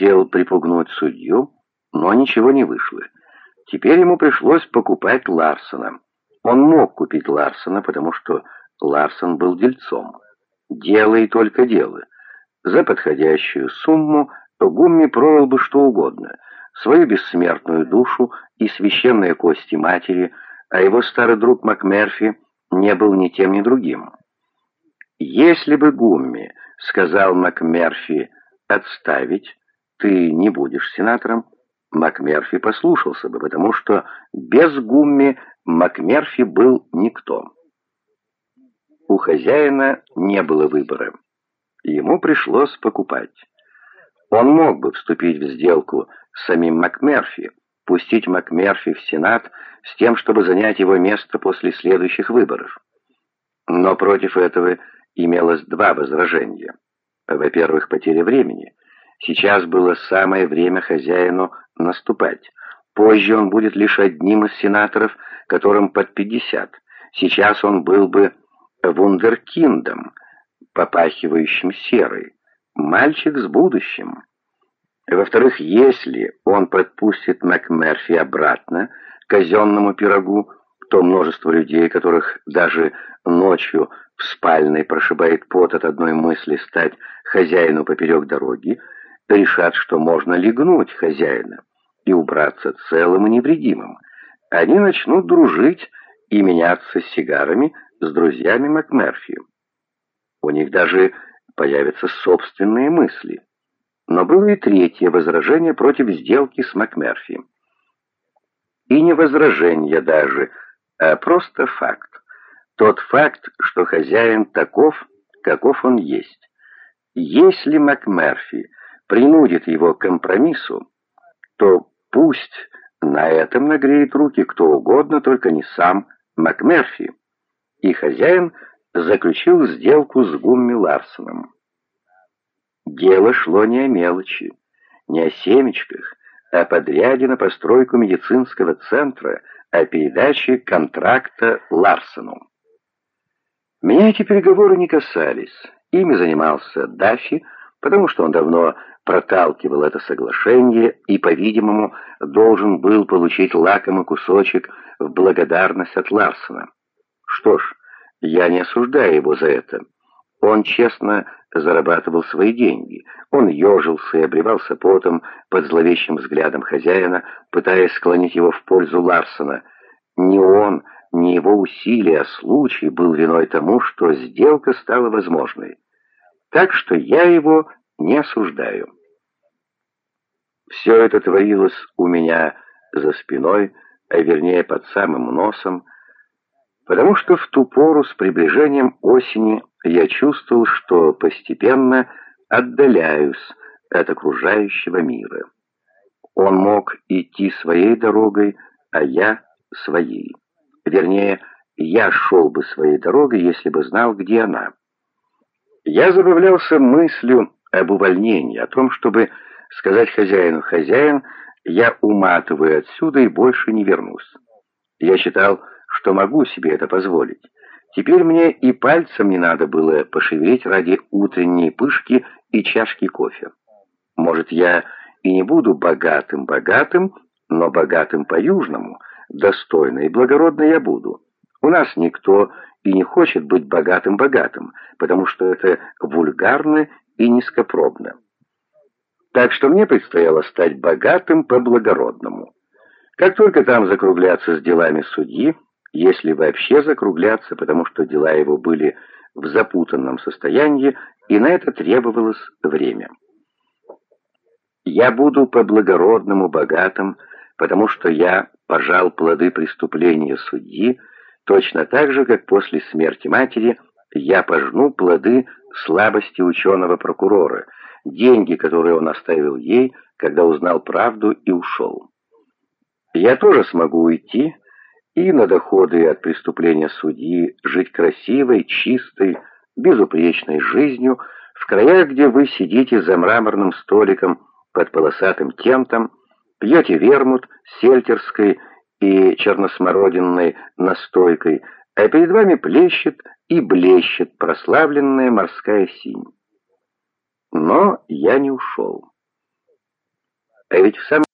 хотел припугнуть судью, но ничего не вышло. Теперь ему пришлось покупать Ларсона. Он мог купить Ларсона, потому что Ларсон был дельцом. Дело и только дело. За подходящую сумму Гумми продал бы что угодно. Свою бессмертную душу и священные кости матери, а его старый друг МакМерфи не был ни тем, ни другим. «Если бы Гумми, — сказал МакМерфи, — отставить, ты не будешь сенатором, МакМерфи послушался бы, потому что без Гумми МакМерфи был никто. У хозяина не было выбора. Ему пришлось покупать. Он мог бы вступить в сделку с самим МакМерфи, пустить МакМерфи в Сенат с тем, чтобы занять его место после следующих выборов. Но против этого имелось два возражения. Во-первых, потеря времени. Сейчас было самое время хозяину наступать. Позже он будет лишь одним из сенаторов, которым под пятьдесят. Сейчас он был бы вундеркиндом, попахивающим серой. Мальчик с будущим. Во-вторых, если он подпустит МакМерфи обратно к казенному пирогу, то множество людей, которых даже ночью в спальной прошибает пот от одной мысли стать хозяину поперек дороги, решат, что можно легнуть хозяина и убраться целым и невредимым. Они начнут дружить и меняться сигарами с друзьями МакМерфи. У них даже появятся собственные мысли. Но было и третье возражение против сделки с МакМерфи. И не возражение даже, а просто факт. Тот факт, что хозяин таков, каков он есть. Если МакМерфи принудит его к компромиссу, то пусть на этом нагреет руки кто угодно, только не сам МакМерфи. И хозяин заключил сделку с Гумми Ларсоном. Дело шло не о мелочи, не о семечках, а о подряде на постройку медицинского центра, о передаче контракта Ларсону. Меня эти переговоры не касались. Ими занимался Даффи, потому что он давно проталкивал это соглашение и, по-видимому, должен был получить лакомый кусочек в благодарность от Ларсона. Что ж, я не осуждаю его за это. Он честно зарабатывал свои деньги. Он ежился и обливался потом под зловещим взглядом хозяина, пытаясь склонить его в пользу Ларсона. Не он, не его усилия, а случай был виной тому, что сделка стала возможной. Так что я его не осуждаю. Все это творилось у меня за спиной, а вернее под самым носом, потому что в ту пору с приближением осени я чувствовал, что постепенно отдаляюсь от окружающего мира. Он мог идти своей дорогой, а я своей. Вернее, я шел бы своей дорогой, если бы знал, где она. Я забавлялся мыслью об увольнении, о том, чтобы сказать хозяину «хозяин», я уматываю отсюда и больше не вернусь. Я считал, что могу себе это позволить. Теперь мне и пальцем не надо было пошевелить ради утренней пышки и чашки кофе. Может, я и не буду богатым-богатым, но богатым по-южному, достойно и благородно я буду. У нас никто и не хочет быть богатым-богатым, потому что это вульгарно и низкопробно. Так что мне предстояло стать богатым по-благородному. Как только там закругляться с делами судьи, если вообще закругляться, потому что дела его были в запутанном состоянии, и на это требовалось время. Я буду по-благородному богатым, потому что я пожал плоды преступления судьи, точно так же, как после смерти матери я пожну плоды слабости ученого-прокурора, деньги, которые он оставил ей, когда узнал правду и ушел. Я тоже смогу уйти и на доходы от преступления судьи жить красивой, чистой, безупречной жизнью в краях, где вы сидите за мраморным столиком под полосатым тентом, пьете вермут сельтерской и черносмородинной настойкой, а перед вами плещет и блещет прославленная морская синь. Но я не ушел. А ведь в самом